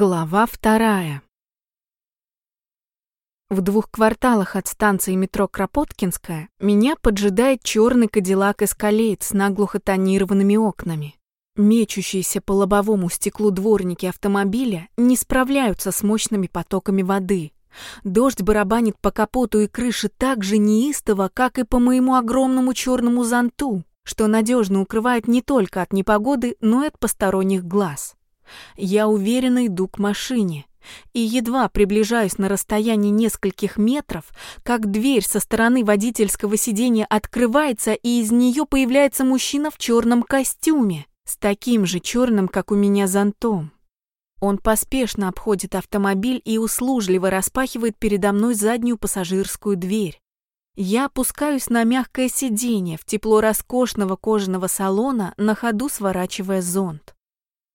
Глава вторая. В двух кварталах от станции метро Кропоткинская меня поджидает черный кадиллак эскалейт с наглухо тонированными окнами. Мечущиеся по лобовому стеклу дворники автомобиля не справляются с мощными потоками воды. Дождь барабанит по капоту и крыше так же неистово, как и по моему огромному черному зонту, что надежно укрывает не только от непогоды, но и от посторонних глаз. Я уверенно иду к машине и едва приближаюсь на расстоянии нескольких метров, как дверь со стороны водительского сиденья открывается, и из нее появляется мужчина в черном костюме, с таким же черным, как у меня, зонтом. Он поспешно обходит автомобиль и услужливо распахивает передо мной заднюю пассажирскую дверь. Я опускаюсь на мягкое сиденье в тепло роскошного кожаного салона, на ходу сворачивая зонт.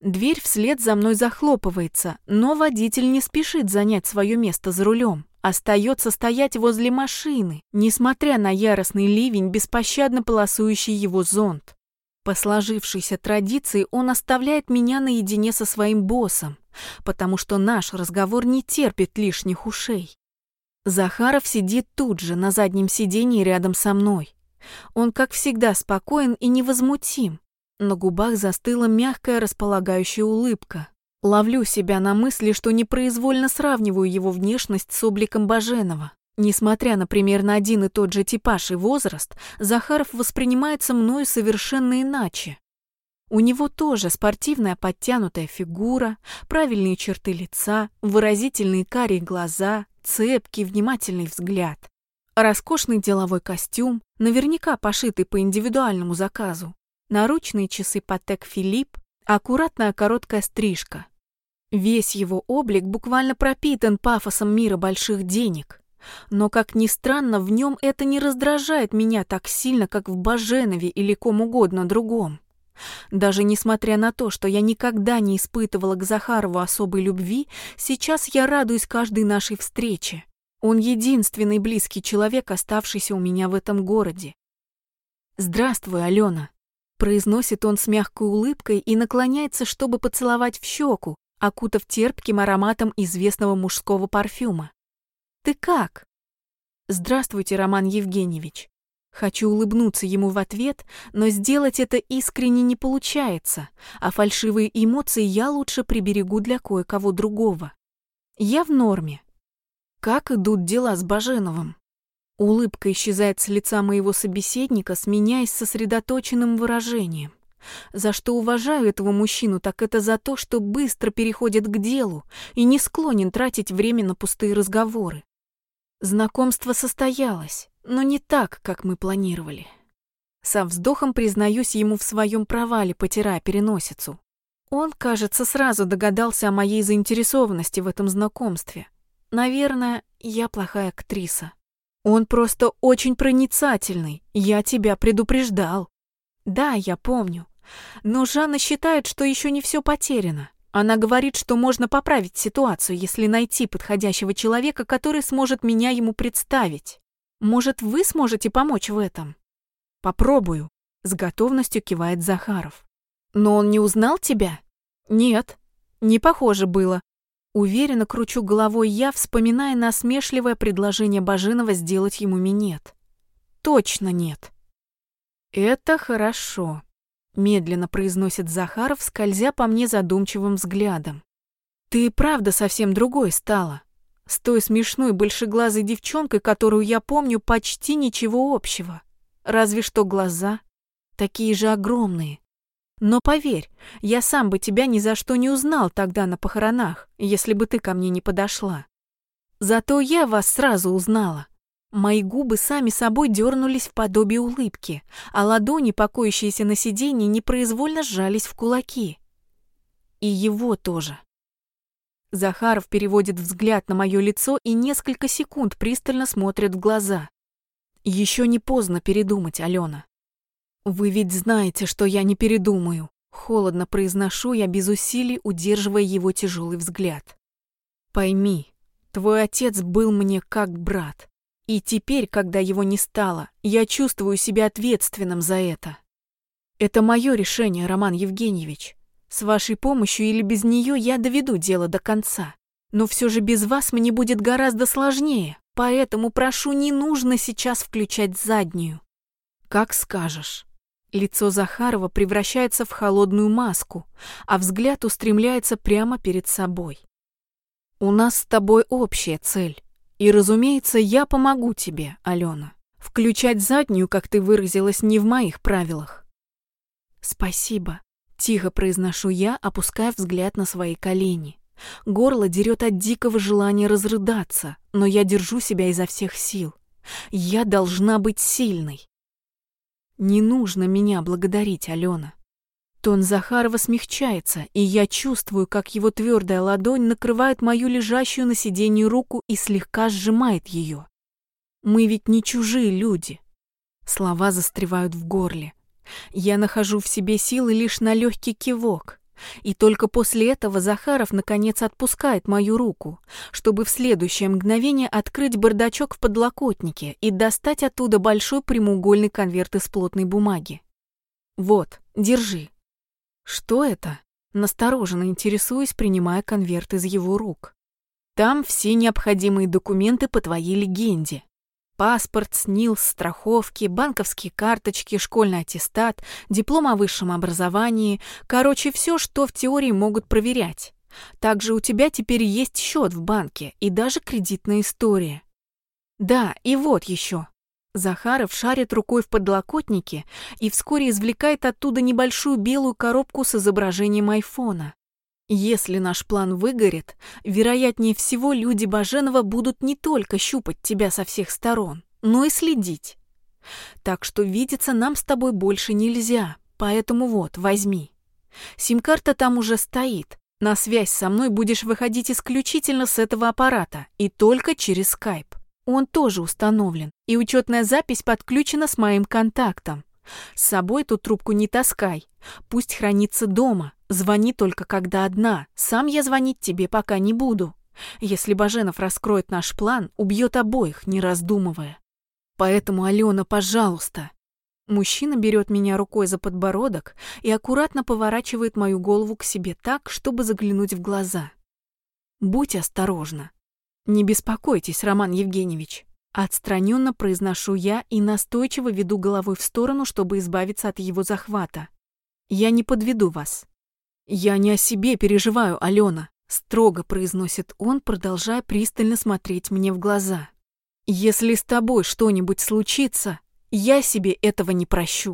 Дверь вслед за мной захлопывается, но водитель не спешит занять свое место за рулем. Остается стоять возле машины, несмотря на яростный ливень, беспощадно полосующий его зонт. По сложившейся традиции он оставляет меня наедине со своим боссом, потому что наш разговор не терпит лишних ушей. Захаров сидит тут же, на заднем сиденье рядом со мной. Он, как всегда, спокоен и невозмутим, на губах застыла мягкая располагающая улыбка. Ловлю себя на мысли, что непроизвольно сравниваю его внешность с обликом Баженова. Несмотря, например, на один и тот же типаж и возраст, Захаров воспринимается мною совершенно иначе. У него тоже спортивная подтянутая фигура, правильные черты лица, выразительные карие глаза, цепкий, внимательный взгляд. Роскошный деловой костюм, наверняка пошитый по индивидуальному заказу наручные часы Патек Филипп, аккуратная короткая стрижка. Весь его облик буквально пропитан пафосом мира больших денег. Но, как ни странно, в нем это не раздражает меня так сильно, как в Баженове или ком угодно другом. Даже несмотря на то, что я никогда не испытывала к Захарову особой любви, сейчас я радуюсь каждой нашей встрече. Он единственный близкий человек, оставшийся у меня в этом городе. Здравствуй, Алена. Произносит он с мягкой улыбкой и наклоняется, чтобы поцеловать в щеку, окутав терпким ароматом известного мужского парфюма. «Ты как?» «Здравствуйте, Роман Евгеньевич». Хочу улыбнуться ему в ответ, но сделать это искренне не получается, а фальшивые эмоции я лучше приберегу для кое-кого другого. Я в норме. Как идут дела с Баженовым? Улыбка исчезает с лица моего собеседника, сменяясь сосредоточенным выражением. За что уважаю этого мужчину, так это за то, что быстро переходит к делу и не склонен тратить время на пустые разговоры. Знакомство состоялось, но не так, как мы планировали. Со вздохом признаюсь ему в своем провале, потирая переносицу. Он, кажется, сразу догадался о моей заинтересованности в этом знакомстве. Наверное, я плохая актриса. Он просто очень проницательный, я тебя предупреждал. Да, я помню. Но Жанна считает, что еще не все потеряно. Она говорит, что можно поправить ситуацию, если найти подходящего человека, который сможет меня ему представить. Может, вы сможете помочь в этом? Попробую, с готовностью кивает Захаров. Но он не узнал тебя? Нет, не похоже было. Уверенно кручу головой я, вспоминая насмешливое предложение Бажинова сделать ему минет. Точно нет. Это хорошо, медленно произносит Захаров, скользя по мне задумчивым взглядом. Ты и правда совсем другой стала. С той смешной большеглазой девчонкой, которую я помню, почти ничего общего. Разве что глаза такие же огромные, но поверь, я сам бы тебя ни за что не узнал тогда на похоронах, если бы ты ко мне не подошла. Зато я вас сразу узнала. Мои губы сами собой дернулись в подобие улыбки, а ладони, покоящиеся на сиденье, непроизвольно сжались в кулаки. И его тоже. Захаров переводит взгляд на мое лицо и несколько секунд пристально смотрит в глаза. Еще не поздно передумать, Алена. «Вы ведь знаете, что я не передумаю», — холодно произношу я без усилий, удерживая его тяжелый взгляд. «Пойми, твой отец был мне как брат, и теперь, когда его не стало, я чувствую себя ответственным за это. Это мое решение, Роман Евгеньевич. С вашей помощью или без нее я доведу дело до конца. Но все же без вас мне будет гораздо сложнее, поэтому прошу, не нужно сейчас включать заднюю. Как скажешь. Лицо Захарова превращается в холодную маску, а взгляд устремляется прямо перед собой. У нас с тобой общая цель. И, разумеется, я помогу тебе, Алена. Включать заднюю, как ты выразилась, не в моих правилах. Спасибо. Тихо произношу я, опуская взгляд на свои колени. Горло дерет от дикого желания разрыдаться, но я держу себя изо всех сил. Я должна быть сильной. Не нужно меня благодарить, Алена. Тон Захарова смягчается, и я чувствую, как его твердая ладонь накрывает мою лежащую на сиденье руку и слегка сжимает ее. Мы ведь не чужие люди. Слова застревают в горле. Я нахожу в себе силы лишь на легкий кивок. И только после этого Захаров наконец отпускает мою руку, чтобы в следующее мгновение открыть бардачок в подлокотнике и достать оттуда большой прямоугольный конверт из плотной бумаги. «Вот, держи». «Что это?» Настороженно интересуюсь, принимая конверт из его рук. «Там все необходимые документы по твоей легенде. Паспорт, СНИЛС, страховки, банковские карточки, школьный аттестат, диплом о высшем образовании. Короче, все, что в теории могут проверять. Также у тебя теперь есть счет в банке и даже кредитная история. Да, и вот еще. Захаров шарит рукой в подлокотнике и вскоре извлекает оттуда небольшую белую коробку с изображением айфона. Если наш план выгорит, вероятнее всего люди Баженова будут не только щупать тебя со всех сторон, но и следить. Так что видеться нам с тобой больше нельзя, поэтому вот, возьми. Сим-карта там уже стоит. На связь со мной будешь выходить исключительно с этого аппарата и только через скайп. Он тоже установлен, и учетная запись подключена с моим контактом. С собой эту трубку не таскай. Пусть хранится дома. Звони только когда одна. Сам я звонить тебе пока не буду. Если Баженов раскроет наш план, убьет обоих, не раздумывая. Поэтому, Алена, пожалуйста. Мужчина берет меня рукой за подбородок и аккуратно поворачивает мою голову к себе так, чтобы заглянуть в глаза. Будь осторожна. Не беспокойтесь, Роман Евгеньевич. Отстраненно произношу я и настойчиво веду головой в сторону, чтобы избавиться от его захвата. Я не подведу вас. Я не о себе переживаю, Алена, строго произносит он, продолжая пристально смотреть мне в глаза. Если с тобой что-нибудь случится, я себе этого не прощу.